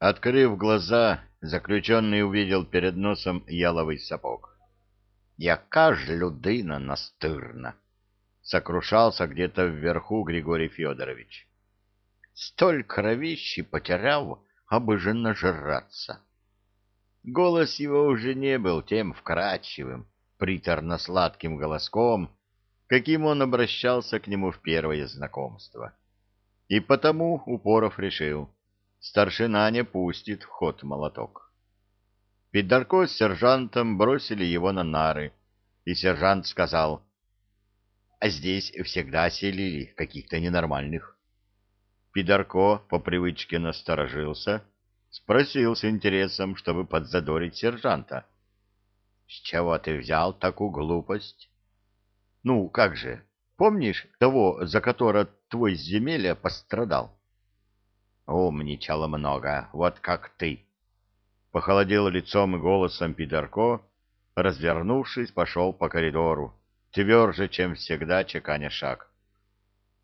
Открыв глаза, заключенный увидел перед носом яловый сапог. «Яка ж людина настырна!» — сокрушался где-то вверху Григорий Федорович. «Столь кровищи потерял, же нажраться!» Голос его уже не был тем вкрадчивым, приторно-сладким голоском, каким он обращался к нему в первое знакомство. И потому Упоров решил — старшина не пустит в ход молоток. Пидарко с сержантом бросили его на нары, и сержант сказал, «А здесь всегда селили каких-то ненормальных». Пидарко по привычке насторожился, спросил с интересом, чтобы подзадорить сержанта. «С чего ты взял такую глупость?» «Ну, как же, помнишь того, за которого твой земелья пострадал?» Умничала много, вот как ты. Похолодел лицом и голосом Пидорко, развернувшись, пошел по коридору, тверже, чем всегда, чеканя шаг.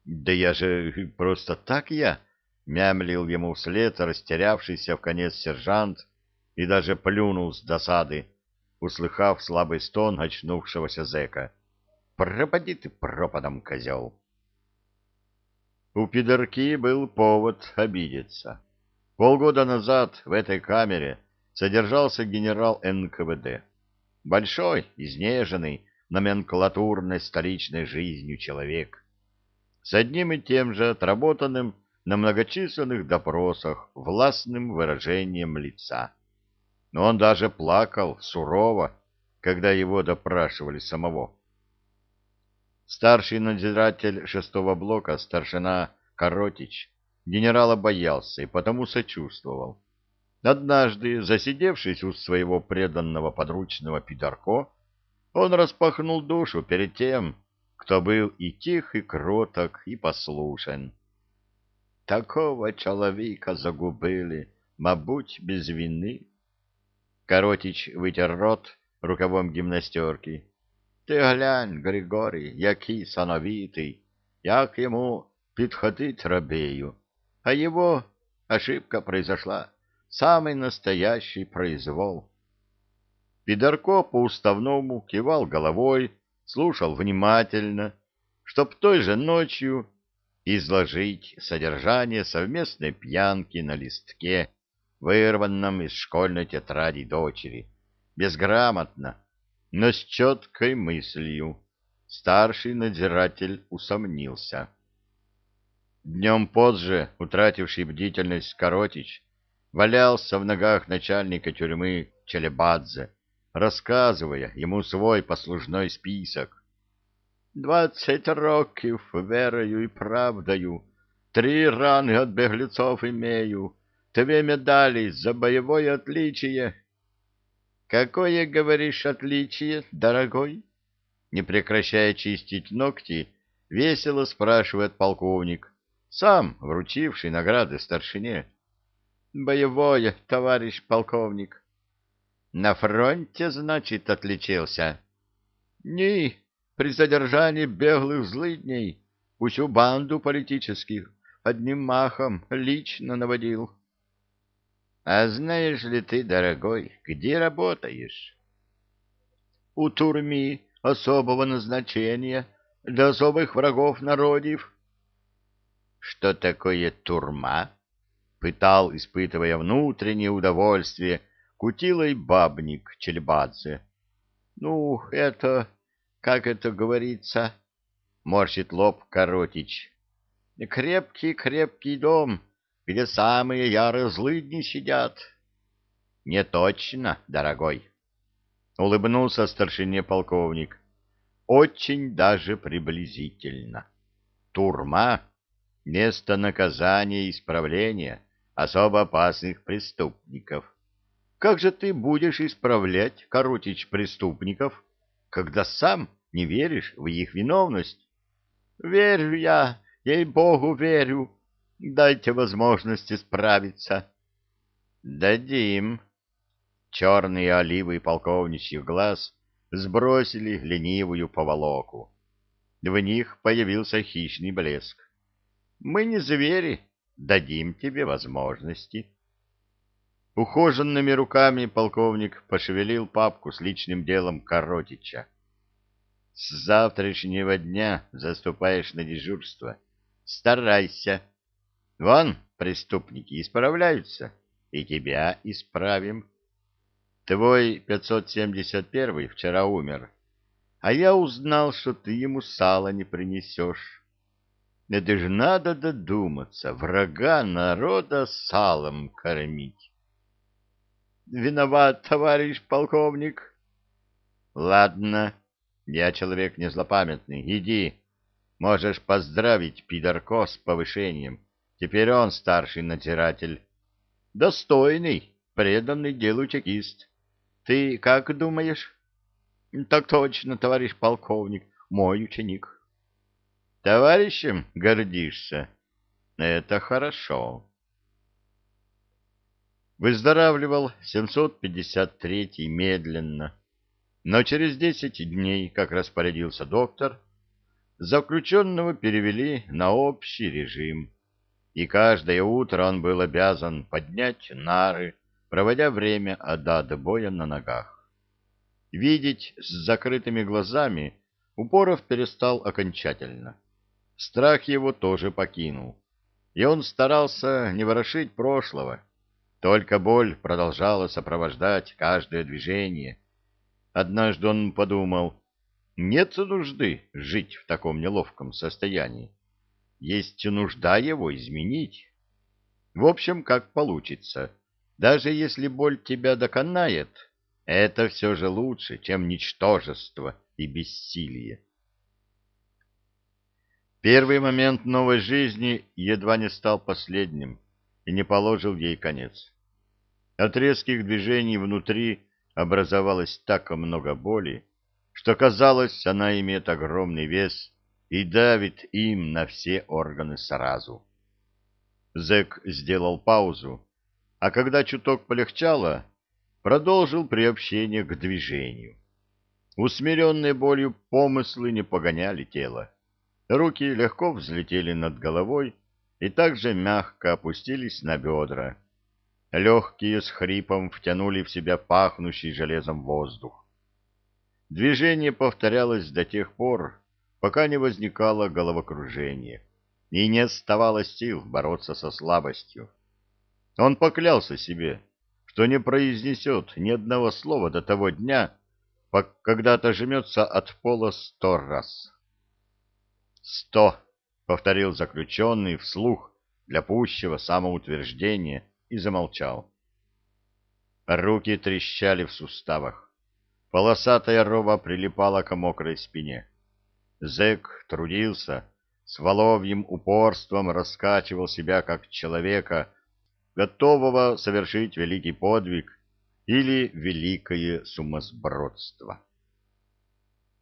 «Да я же просто так я!» — мямлил ему вслед растерявшийся в конец сержант и даже плюнул с досады, услыхав слабый стон очнувшегося зэка. «Пропади ты пропадом, козел!» У пидорки был повод обидеться. Полгода назад в этой камере содержался генерал НКВД. Большой, изнеженный, номенклатурной столичной жизнью человек. С одним и тем же отработанным на многочисленных допросах властным выражением лица. Но он даже плакал сурово, когда его допрашивали самого. Старший надзиратель шестого блока, старшина Коротич, генерала боялся и потому сочувствовал. Однажды, засидевшись у своего преданного подручного Пидарко, он распахнул душу перед тем, кто был и тих, и кроток, и послушен. Такого человека загубили, мабуть, без вины. Коротич вытер рот рукавом гимнастерки. Ти глянь, Григорій, який сановитий, як ему підходить рабею. А его ошибка произошла, самый настоящий произвол. Пидорко по-уставному кивал головой, слушал внимательно, чтоб той же ночью изложить содержание совместной пьянки на листке, вырванном из школьной тетради дочери, безграмотно, но с четкой мыслью. Старший надзиратель усомнился. Днем позже, утративший бдительность Коротич, валялся в ногах начальника тюрьмы Челебадзе, рассказывая ему свой послужной список. «Двадцать років верою и правдою, три раны от беглецов имею, две медали за боевое отличие». Какое, говоришь, отличие, дорогой? Не прекращая чистить ногти, весело спрашивает полковник, сам вручивший награды старшине. Боевое, товарищ полковник. На фронте, значит, отличился? Не, при задержании беглых злыдней, всю банду политических одним махом лично наводил. А знаешь ли ты, дорогой, где работаешь? У турми особого назначения для особых врагов народив. Что такое турма? Пытал, испытывая внутреннее удовольствие, кутилой бабник Чельбадзе. Ну, это, как это говорится, морщит лоб Коротич. Крепкий-крепкий дом — где самые ярые злыдни сидят. — Не точно, дорогой, — улыбнулся старшине полковник. — Очень даже приблизительно. Турма — место наказания и исправления особо опасных преступников. Как же ты будешь исправлять, коротич преступников, когда сам не веришь в их виновность? — Верю я, ей-богу, верю, Дайте возможность справиться. Дадим. Черные оливы полковничьих глаз сбросили ленивую поволоку. В них появился хищный блеск. Мы не звери, дадим тебе возможности. Ухоженными руками полковник пошевелил папку с личным делом Коротича. С завтрашнего дня заступаешь на дежурство. Старайся. Вон, преступники исправляются, и тебя исправим. Твой 571 вчера умер, а я узнал, что ты ему сало не принесешь. Это же надо додуматься, врага народа салом кормить. Виноват, товарищ полковник. Ладно, я человек не злопамятный. Иди. Можешь поздравить пидорко с повышением. Теперь он старший надзиратель. Достойный, преданный делу чекист. Ты как думаешь? Так точно, товарищ полковник, мой ученик. Товарищем гордишься? Это хорошо. Выздоравливал 753-й медленно, но через 10 дней, как распорядился доктор, заключенного перевели на общий режим, и каждое утро он был обязан поднять нары, проводя время от боя на ногах. Видеть с закрытыми глазами Упоров перестал окончательно. Страх его тоже покинул, и он старался не ворошить прошлого, только боль продолжала сопровождать каждое движение. Однажды он подумал, нет нужды жить в таком неловком состоянии. Есть нужда его изменить. В общем, как получится. Даже если боль тебя доконает, это все же лучше, чем ничтожество и бессилие. Первый момент новой жизни едва не стал последним и не положил ей конец. От резких движений внутри образовалось так много боли, что казалось, она имеет огромный вес и давит им на все органы сразу. Зэк сделал паузу, а когда чуток полегчало, продолжил приобщение к движению. Усмиренные болью помыслы не погоняли тело. Руки легко взлетели над головой и также мягко опустились на бедра Легкие с хрипом втянули в себя пахнущий железом воздух. Движение повторялось до тех пор, пока не возникало головокружение, и не оставалось сил бороться со слабостью. Он поклялся себе, что не произнесет ни одного слова до того дня, когда отожмется от пола сто раз. «Сто!» — повторил заключенный вслух для пущего самоутверждения и замолчал. Руки трещали в суставах. Полосатая роба прилипала к мокрой спине. Зэк трудился, с воловьим упорством раскачивал себя как человека, готового совершить великий подвиг или великое сумасбродство.